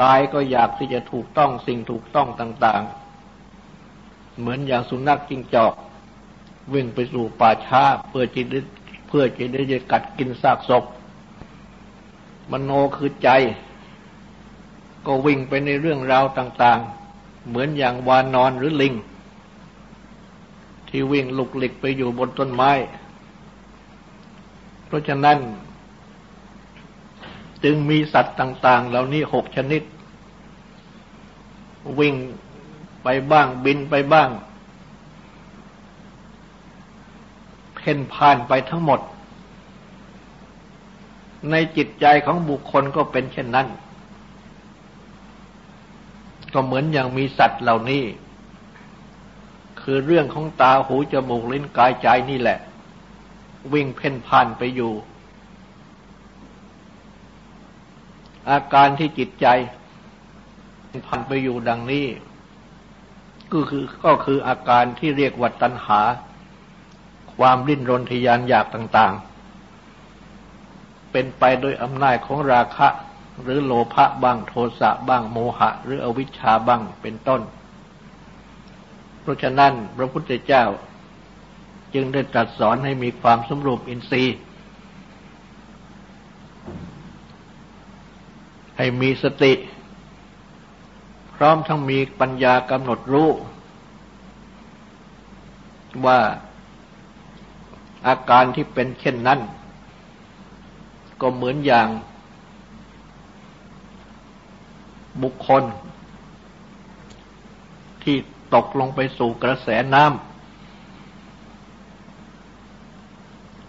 กายก็อยากที่จะถูกต้องสิ่งถูกต้องต่าง ๆ เหมือนอย่างสุนัขจิ้งจอก วิ่งไปสู่ป่าช้าเพื่อจะได้เพื่อจะได้จะกัดกินซากศพ มโนคือใจ ก็วิ่งไปในเรื่องราวต่าง ๆ เหมือนอย่างวานนอนหรือลิง ที่วิ่งลุกหลิกไปอยู่บนต้นไม้ เพราะฉะนั้น จึงมีสัตว์ต่าง ๆ เหล่านี้หกชนิด วิ่งไปบ้างบินไปบ้างเพ่นพ่านไปทั้งหมด ในจิตใจของบุคคลก็เป็นเช่นนั้น ก็เหมือนอย่างมีสัตว์เหล่านี้ คือเรื่องของตาหูจมูกลิ้นกายใจนี่แหละ วิ่งเพ่นพ่านไปอยู่ อาการที่จิตใจพันไปอยู่ดังนี้ ก็คือก็คืออาการที่เรียกว่าตัณหา ความริ้นรนทยานอยากต่าง ๆ เป็นไปโดยอำนาจของราคะ หรือโลภะบ้างโทสะบ้างโมหะ หรืออวิชชาบ้างเป็นต้น เพราะฉะนั้นพระพุทธเจ้าจึงได้ตรัสสอนให้มีความสมรวมอินทรีย์ ให้มีสติ พร้อมทั้งมีปัญญากำหนดรู้ ว่าอาการที่เป็นเช่นนั้น ก็เหมือนอย่าง บุคคล ที่ตกลงไปสู่กระแสน้ำ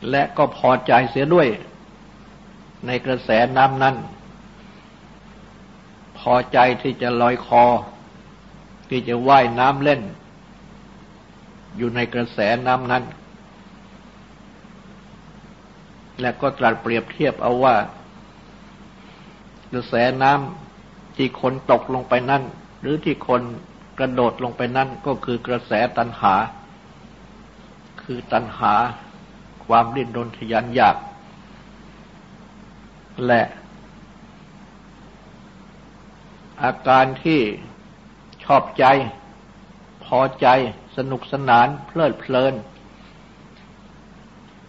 และก็พอใจเสียด้วย ในกระแสน้ำนั้น พอใจที่จะลอยคอ ที่จะว่ายน้ำเล่น อยู่ในกระแสน้ำนั้น และก็ตรัสเปรียบเทียบเอาว่า กระแสน้ำที่คนตกลงไปนั่น หรือที่คนกระโดดลงไปนั่นก็คือกระแสตัณหา คือตัณหาความดิ้นรนทยานอยาก และ อาการที่ชอบใจ พอใจ สนุกสนาน เพลิดเพลิน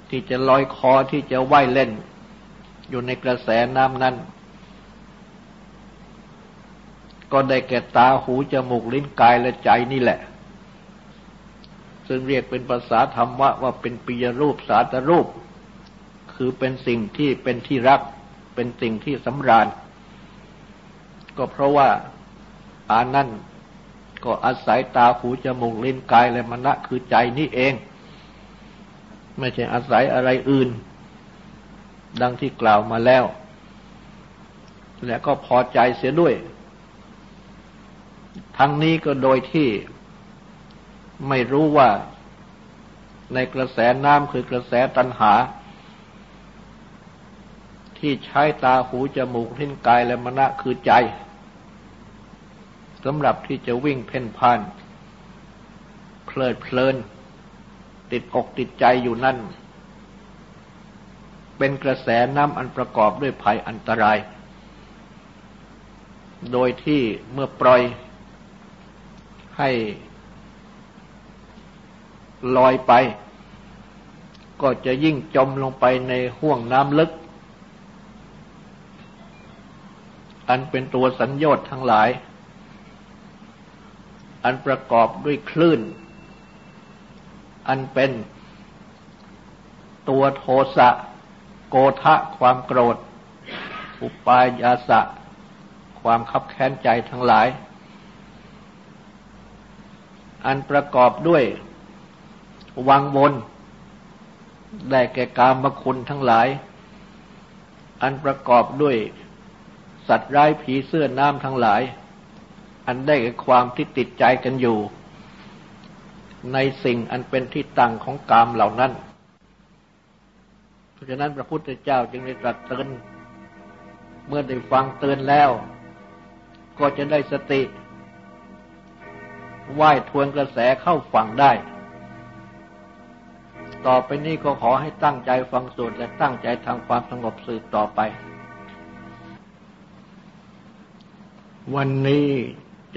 ที่จะลอยคอที่จะว่ายเล่น อยู่ในกระแสน้ำนั้น ก็ได้แก่ตาหูจมูกลิ้นกายและใจนี่แหละ ซึ่งเรียกเป็นภาษาธรรมะว่าเป็นปิยรูปสาตรูป คือเป็นสิ่งที่เป็นที่รัก เป็นสิ่งที่สำราญ ก็เพราะว่าอานั่นก็อาศัยตาหูจมูกลิ้นกายและมณะคือใจนี่เอง ไม่ใช่อาศัยอะไรอื่น ดังที่กล่าวมาแล้ว และก็พอใจเสียด้วย ทั้งนี้ก็โดยที่ไม่รู้ว่าในกระแสน้ำคือกระแสตัณหา ที่ใช้ตาหูจมูกทิ้นกายและมณะคือใจ สำหรับที่จะวิ่งเพ่นพ่าน เพลิดเพลิน ติดอกติดใจอยู่นั่น เป็นกระแสน้ำอันประกอบด้วยภัยอันตราย โดยที่เมื่อปล่อยให้ลอยไป ก็จะยิ่งจมลงไปในห่วงน้ำลึก อันเป็นตัวสัญญต์ทั้งหลาย อันประกอบด้วยคลื่น อันเป็นตัวโทสะโกทะความโกรธ อุปายาสะ ความคับแค้นใจทั้งหลาย อันประกอบด้วยวังวนได้แก่กามคุณทั้งหลาย อันประกอบด้วยสัตว์ร้ายผีเสื้อน้ำทั้งหลาย อันได้แก่ความที่ติดใจกันอยู่ ในสิ่งอันเป็นที่ตั้งของกามเหล่านั้น เพราะฉะนั้นพระพุทธเจ้าจึงได้ตรัสเตือนเมื่อได้ฟังเตือนแล้ว ก็จะได้สติว่ายทวนกระแสเข้าฝั่งได้ ต่อไปนี้ก็ขอให้ตั้งใจฟังสวดและตั้งใจทำความสงบสืบต่อไป วันนี้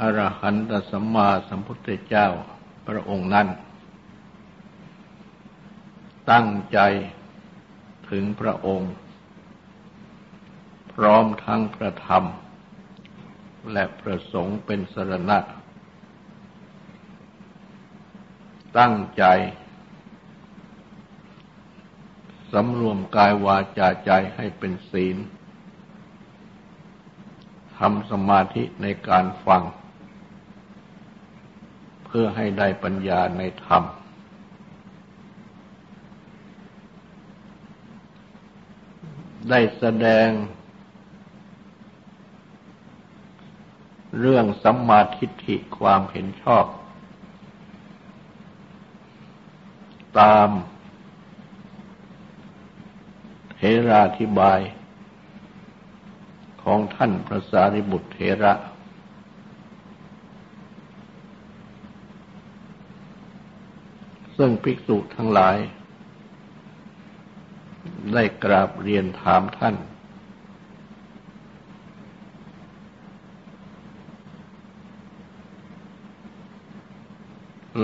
อรหันตสัมมาสัมพุทธเจ้าพระองค์นั้น ตั้งใจถึงพระองค์ พร้อมทั้งพระธรรม และประสงค์เป็นสรณะ ตั้งใจสำรวมกายวาจาใจให้เป็นศีลทำสมาธิในการฟัง พื่อให้ได้ปัญญาในธรรม ได้แสดง เรื่องสัมมาทิฏฐิความเห็นชอบ ตามเทราธิบายของท่านพระสารีบุตรเทระ ซึ่งภิกษุทั้งหลาย ได้กราบเรียนถามท่าน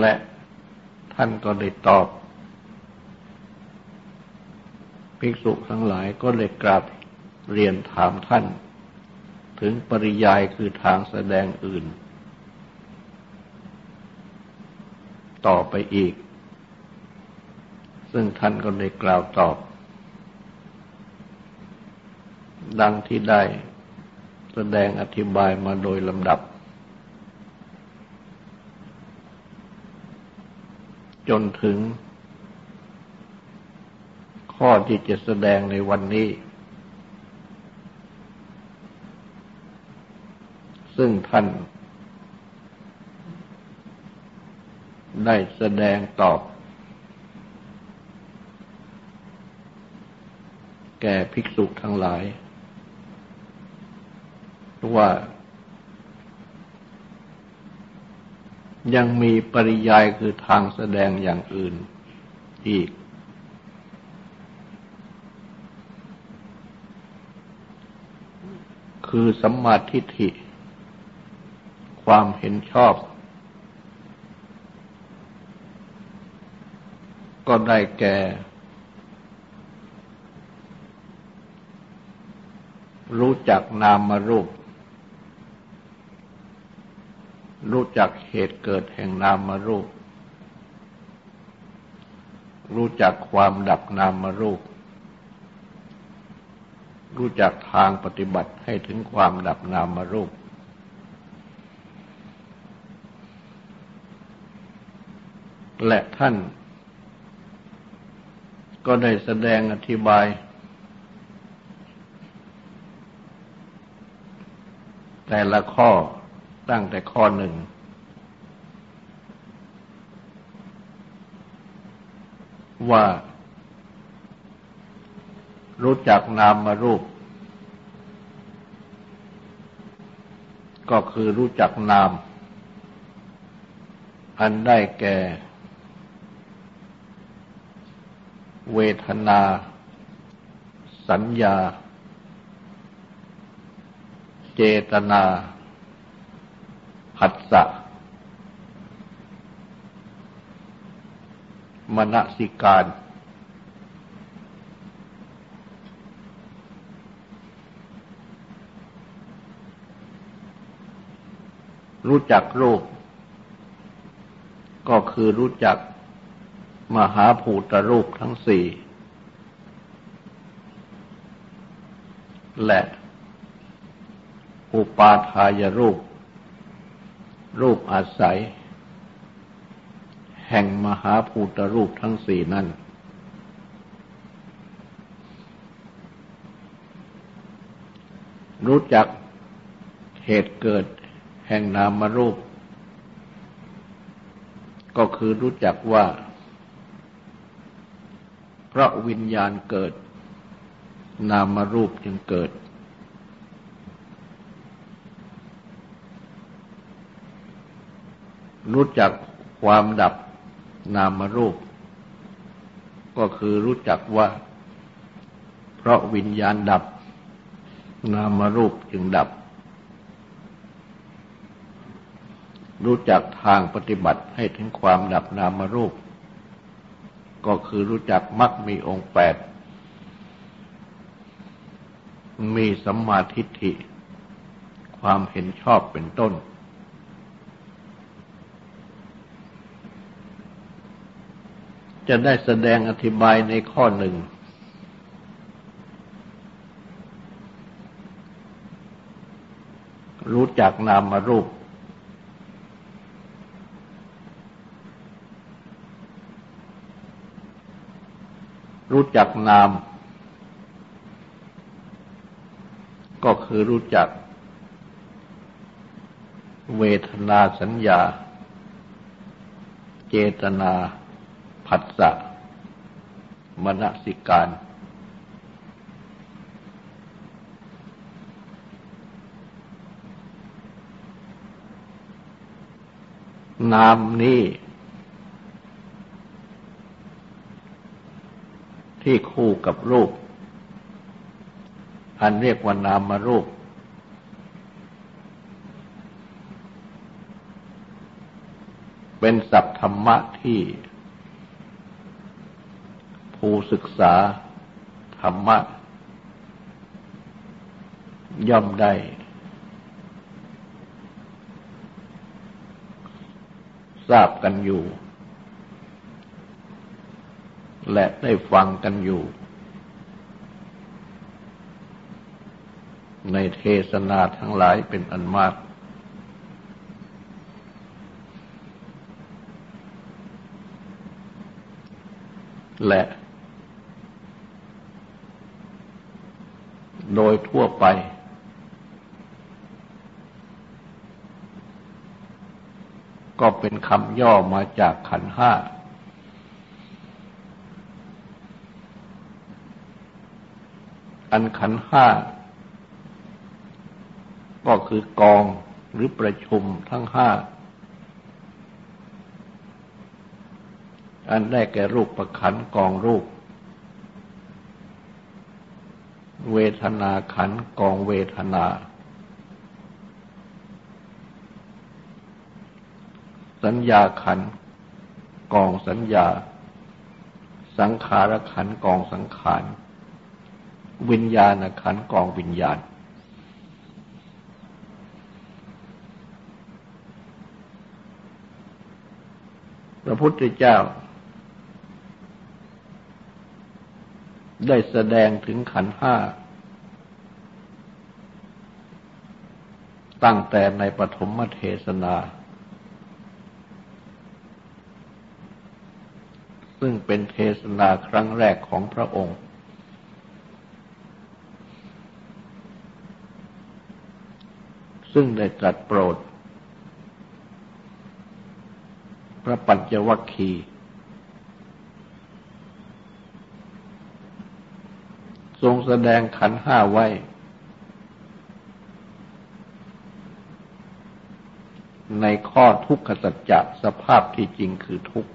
และท่านก็ได้ตอบ ภิกษุทั้งหลายก็เลยกราบเรียนถามท่าน ถึงปริยายคือทางแสดงอื่น ต่อไปอีก ซึ่งท่านก็ได้กล่าวตอบ ดังที่ได้แสดงอธิบายมาโดยลำดับ จนถึง ข้อที่จะแสดงในวันนี้ ซึ่งท่าน ได้แสดงตอบ แก่ภิกษุทั้งหลาย ว่า ยังมีปริยายคือทางแสดงอย่างอื่นอีก คือสัมมาทิฏฐิ ความเห็นชอบ ก็ได้แก่ รู้จักนามรูป รู้จักเหตุเกิดแห่งนามรูป รู้จักความดับนามรูป รู้จักทางปฏิบัติให้ถึงความดับนามรูป และท่านก็ได้แสดงอธิบาย แต่ละข้อตั้งแต่ข้อหนึ่ง ว่า รู้จักนามมารูป ก็คือรู้จักนาม อันได้แก่ เวทนา สัญญา เจตนาผัสสะมณสิการ รู้จักรูป ก็คือรู้จักมหาภูตรูปทั้งสี่และ อุปาทายรูป รูปอาศัย แห่งมหาภูตรูปทั้งสี่นั้น รู้จักเหตุเกิดแห่งนามรูป ก็คือรู้จักว่าเพราะวิญญาณเกิด นามรูปจึงเกิด รู้จักความดับนามรูป ก็คือรู้จักว่า เพราะวิญญาณดับ นามรูปจึงดับ รู้จักทางปฏิบัติให้ถึงความดับนามรูป ก็คือรู้จักมักมีองค์แปด มีสัมมาทิฏฐิ ความเห็นชอบเป็นต้น จะได้แสดงอธิบายในข้อหนึ่ง รู้จักนามรูป รู้จักนาม ก็คือรู้จัก เวทนาสัญญา เจตนา ผัสสะมณสิการ นามนี้ ที่คู่กับรูป อันเรียกว่านามมารูปเป็นศัพท์ธรรมะที่ ผู้ศึกษาธรรมะ ย่อมได้ ทราบกันอยู่ และได้ฟังกันอยู่ ในเทศนาทั้งหลายเป็นอันมากและ โดยทั่วไป ก็เป็นคำย่อมาจากขันห้า อันขันห้า ก็คือกองหรือประชุมทั้งห้า อันได้แก่รูปประขันกองรูป เวทนาขันกองเวทนา สัญญาขันกองสัญญา สังขารขันกองสังขาร วิญญาณขันกองวิญญาณ พระพุทธเจ้าได้แสดงถึงขันห้า ตั้งแต่ในปฐมเทศนา ซึ่งเป็นเทศนาครั้งแรกของพระองค์ ซึ่งได้ตรัสโปรด พระปัญจวัคคีย์ทรงแสดงขันห้าไว้ ในข้อทุกขสัจจะสภาพที่จริงคือทุกข์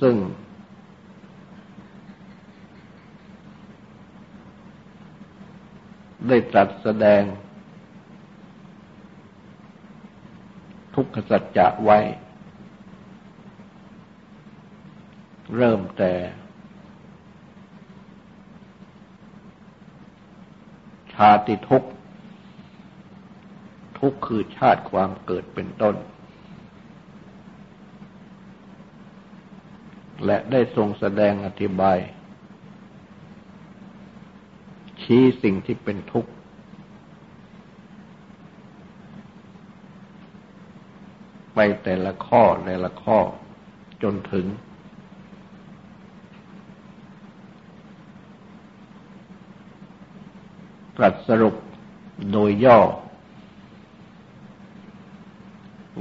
ซึ่ง ได้ตรัสแสดง ทุกขสัจจะไว้ เริ่มแต่าติทุกข์ ทุกข์คือชาติความเกิดเป็นต้น และได้ทรงแสดงอธิบาย ชี้สิ่งที่เป็นทุกข์ ไปแต่ละข้อแต่ละข้อจนถึง ตรัสสรุปโดยย่อ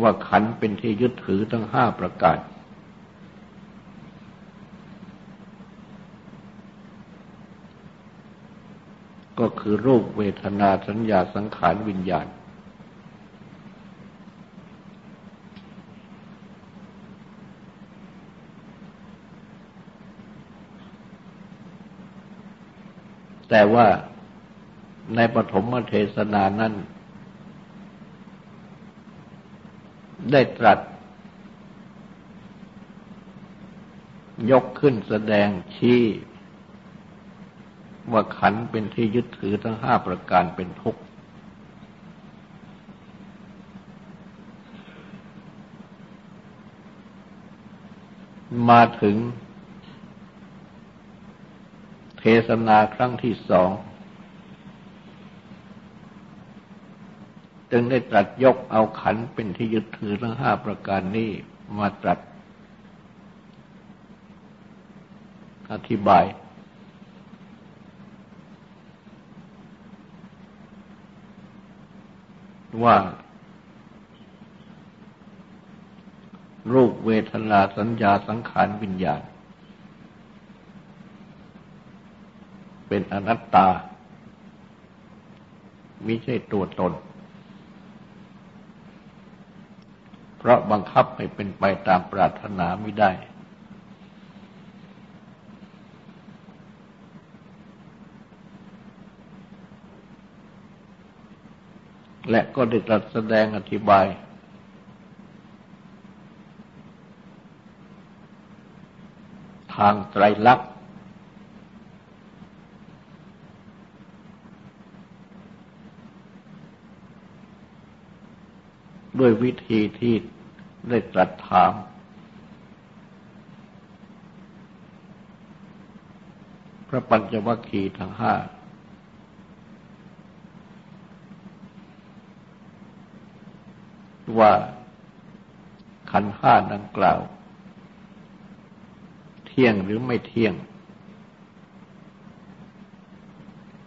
ว่าขันเป็นที่ยึดถือทั้งห้าประการ ก็คือรูปเวทนาสัญญาสังขารวิญญาณ แต่ว่า ในปฐมเทศนานั้น ได้ตรัส ยกขึ้นแสดงชี้ว่าขันเป็นที่ยึดถือทั้งห้าประการเป็นทุกข์ มาถึงเทศนาครั้งที่สอง จึงได้ตรัสยกเอาขันเป็นที่ยึดถือทั้งห้าประการนี้มาตรัส อธิบาย ว่า รูปเวทนาสัญญาสังขารวิญญาณ เป็นอนัตตา ไม่ใช่ตัวตน เพราะบังคับให้เป็นไปตามปรารถนาไม่ได้ และก็ได้ตรัสแสดงอธิบาย ทางไตรลักษณ์ ด้วยวิธีที่ได้ตรัสถาม พระปัญจวัคคีย์ทั้งห้าว่าขันห้าดังกล่าว เที่ยงหรือไม่เที่ยง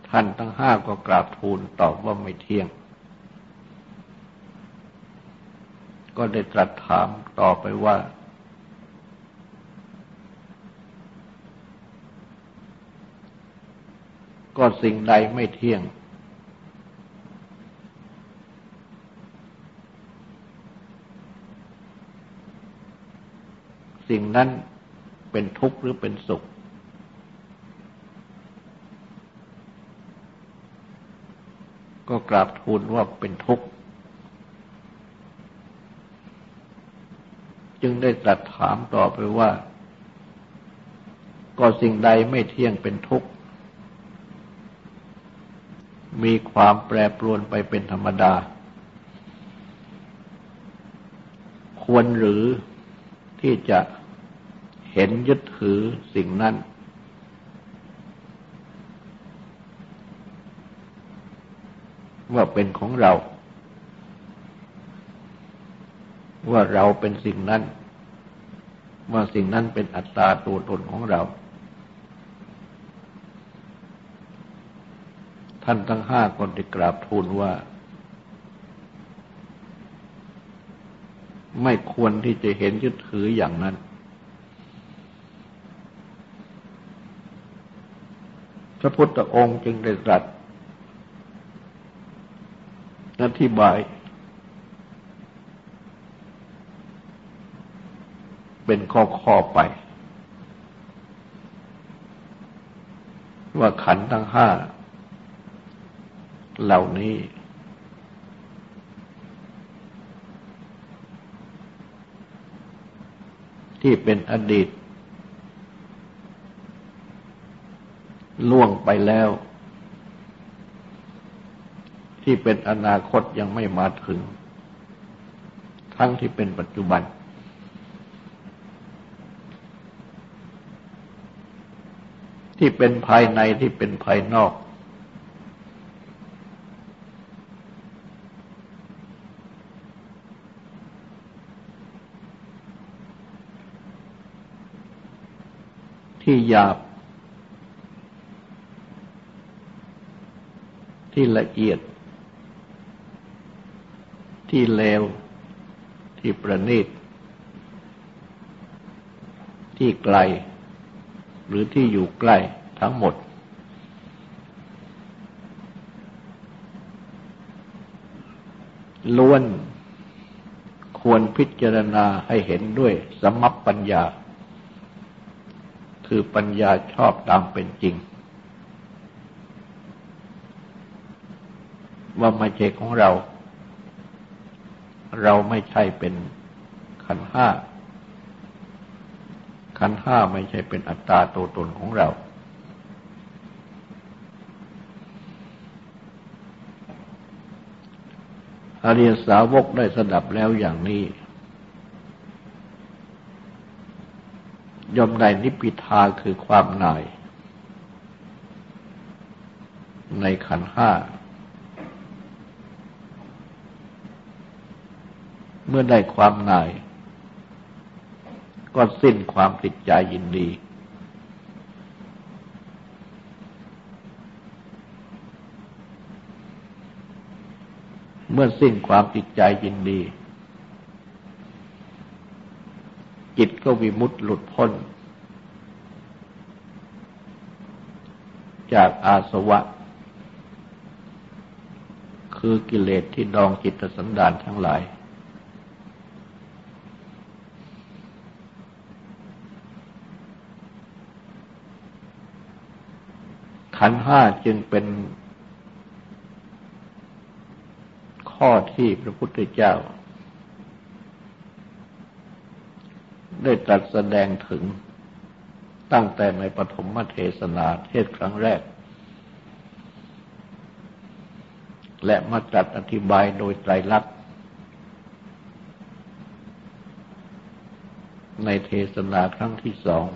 ท่านทั้งห้าก็กราบทูลตอบว่าไม่เที่ยง ก็ได้ตรัสถามต่อไปว่า ก็สิ่งใดไม่เที่ยง สิ่งนั้นเป็นทุกข์หรือเป็นสุข ก็กราบทูลว่าเป็นทุกข์ จึงได้ตรัสถามต่อไปว่า ก็สิ่งใดไม่เที่ยงเป็นทุกข์ มีความแปรปรวนไปเป็นธรรมดา ควรหรือที่จะเห็นยึดถือสิ่งนั้น ว่าเป็นของเรา ว่าเราเป็นสิ่งนั้น ว่าสิ่งนั้นเป็นอัตตาตัวตนของเรา ท่านทั้งห้าคนได้กราบทูลว่า ไม่ควรที่จะเห็นยึดถืออย่างนั้น พระพุทธองค์จึงได้ตรัสอธิบาย เป็นข้อข้อไป ว่าขันทั้งห้า เหล่านี้ ที่เป็นอดีต ล่วงไปแล้ว ที่เป็นอนาคตยังไม่มาถึง ทั้งที่เป็นปัจจุบัน ที่เป็นภายในที่เป็นภายนอก ที่หยาบ ที่ละเอียด ที่เลว ที่ประณีต ที่ไกล หรือที่อยู่ใกล้ทั้งหมด ล้วนควรพิจารณาให้เห็นด้วยสมัปปัญญา คือปัญญาชอบตามเป็นจริง ว่าไม่ใช่ของเรา เราไม่ใช่เป็นขันห้า ขันห้าไม่ใช่เป็นอัตตาตัวตนของเรา อริยสาวกได้สดับแล้วอย่างนี้ยอมได้นิพพิทาคือความหน่าย ในขันห้า เมื่อได้ความหน่าย ก็สิ้นความติดใจยินดี เมื่อสิ้นความติดใจยินดี จิตก็วิมุตต์หลุดพ้น จากอาสวะ คือกิเลสที่ดองจิตสันดานทั้งหลาย ขันห้าจึงเป็นข้อที่พระพุทธเจ้า ได้ตรัสแสดงถึงตั้งแต่ในปฐมเทศนาเทศครั้งแรก และมาตรัสอธิบายโดยไตรลักษณ์ในเทศนาครั้งที่สอง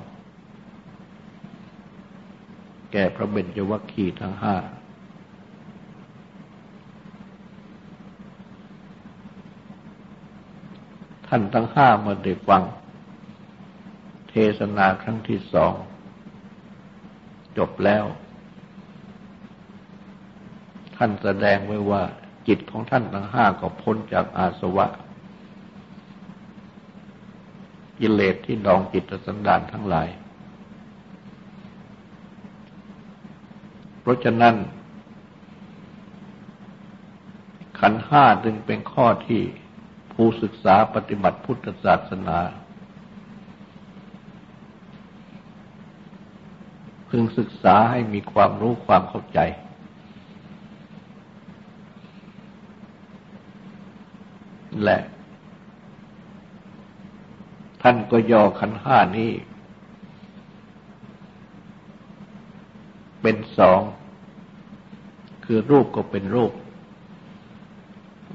ก่พระเบญจวัคคีทั้งห้า ท่านทั้งห้ามาได้ฟัง เทศนาครั้งที่สอง จบแล้ว ท่านแสดงไว้ว่า จิตของท่านทั้งห้าก็พ้นจากอาสวะ กิเลสที่ดองจิตสันดานทั้งหลาย เพราะฉะนั้น ขันห้าจึงเป็นข้อที่ผู้ศึกษาปฏิบัติพุทธศาสนา พึงศึกษาให้มีความรู้ความเข้าใจ และ ท่านก็ย่อขันห้านี้ เป็นสอง คือรูปก็เป็นรูป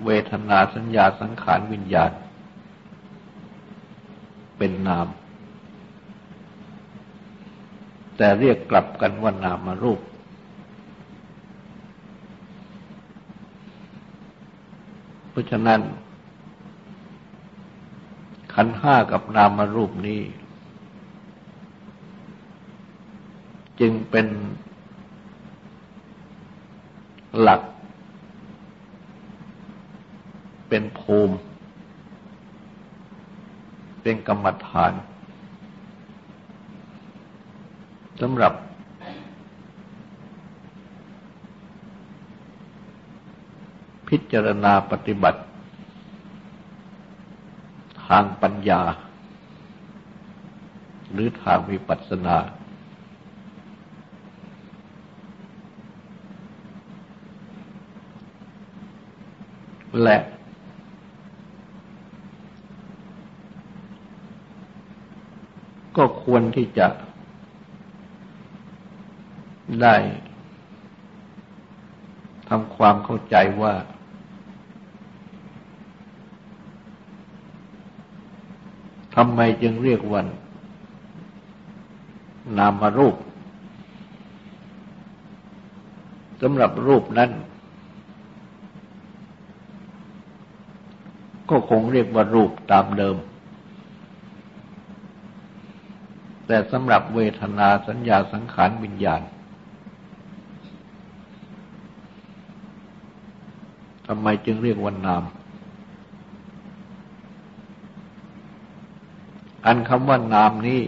เวทนาสัญญาสังขารวิญญาณ เป็นนาม แต่เรียกกลับกันว่านามารูป เพราะฉะนั้น ขันห้ากับนามารูปนี้จึงเป็น หลัก เป็นภูมิ เป็นกรรมฐานสำหรับพิจารณาปฏิบัติ ทางปัญญา หรือทางวิปัสสนา และ ก็ควรที่จะได้ทำความเข้าใจว่า ทำไมจึงเรียกวัน นามรูปสำหรับรูปนั้น ก็คงเรียกว่ารูปตามเดิม แต่สำหรับเวทนาสัญญาสังขารวิญญาณทำไมจึงเรียกว่านาม อันคำว่านามนี้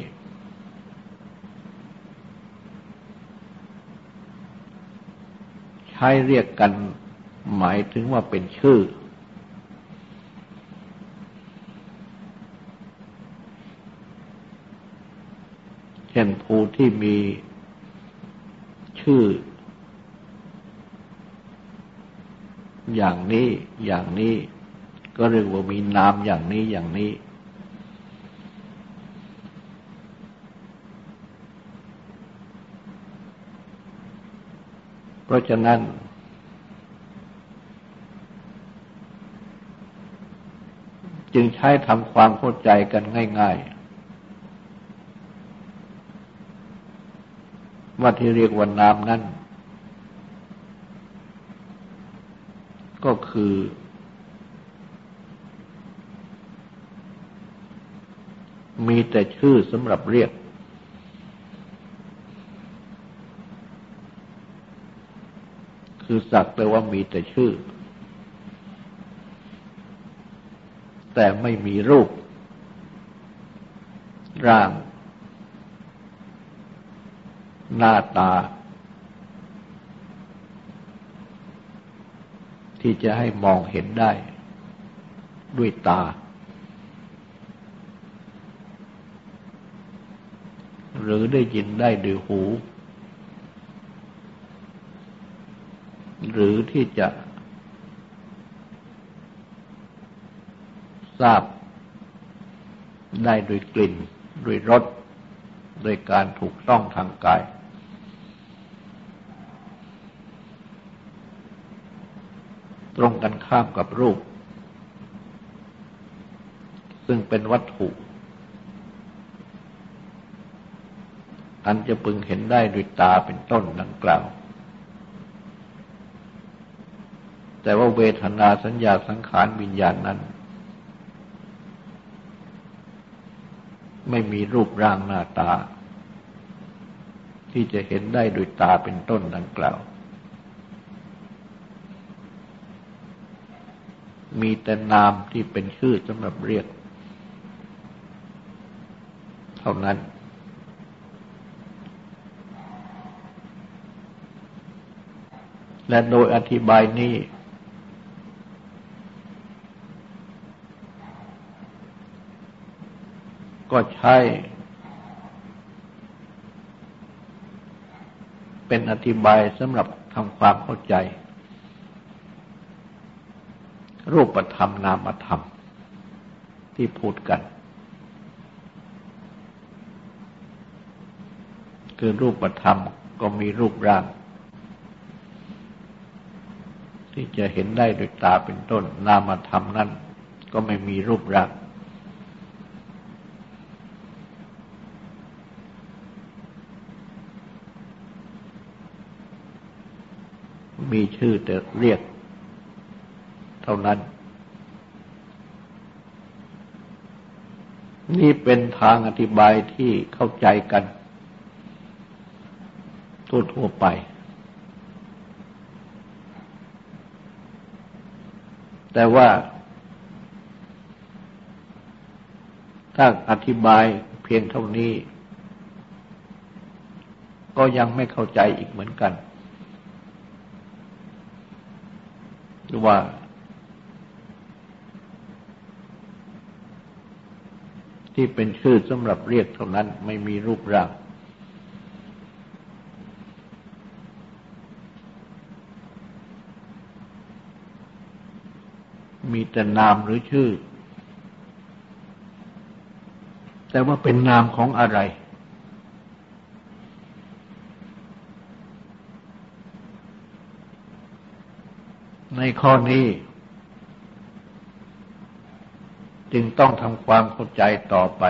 ใช้เรียกกันหมายถึงว่าเป็นชื่อ เช่น ผู้ที่มีชื่อ อย่างนี้อย่างนี้ ก็เรียกว่ามีนามอย่างนี้อย่างนี้ เพราะฉะนั้นจึงใช้ทำความเข้าใจกันง่าย ๆ ว่าที่เรียกว่านามนั้น ก็คือ มีแต่ชื่อสำหรับเรียก คือสักแต่ว่ามีแต่ชื่อ แต่ไม่มีรูป ร่าง หน้าตา ที่จะให้มองเห็นได้ ด้วยตา หรือได้ยินได้ด้วยหู หรือที่จะ ทราบ ได้ด้วยกลิ่น ด้วยรสโดยการถูกต้องทางกาย ตรงกันข้ามกับรูป ซึ่งเป็นวัตถุ อันจะพึงเห็นได้ด้วยตาเป็นต้นดังกล่าว แต่ว่าเวทนาสัญญาสังขารวิญญาณนั้น ไม่มีรูปร่างหน้าตา ที่จะเห็นได้ด้วยตาเป็นต้นดังกล่าว มีแต่นามที่เป็นชื่อสำหรับเรียก เท่านั้น และโดยอธิบายนี้ ก็ใช้เป็นอธิบายสำหรับทำความเข้าใจ รูปธรรมนามธรรม ที่พูดกัน คือรูปธรรมก็มีรูปร่าง ที่จะเห็นได้ด้วยตาเป็นต้น นามธรรมนั้นก็ไม่มีรูปร่างมีชื่อแต่เรียก เท่านั้น นี่เป็นทางอธิบายที่เข้าใจกันทั่วๆไป แต่ว่า ถ้าอธิบายเพียงเท่านี้ ก็ยังไม่เข้าใจอีกเหมือนกันว่า ที่เป็นชื่อสำหรับเรียกเท่านั้นไม่มีรูปร่าง มีแต่นามหรือชื่อ แต่ว่าเป็นนามของอะไร ในข้อนี้ จึงต้องทำความเข้าใจต่อไป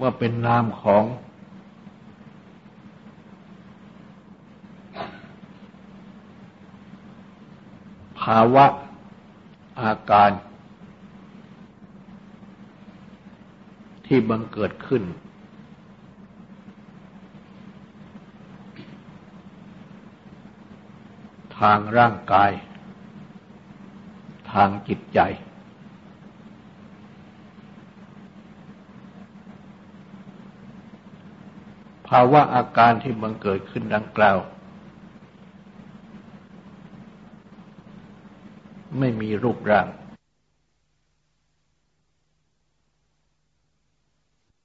ว่าเป็นนามของภาวะอาการที่บังเกิดขึ้น ทางร่างกาย ทางจิตใจ ภาวะอาการที่มันเกิดขึ้นดังกล่าว ไม่มีรูปร่าง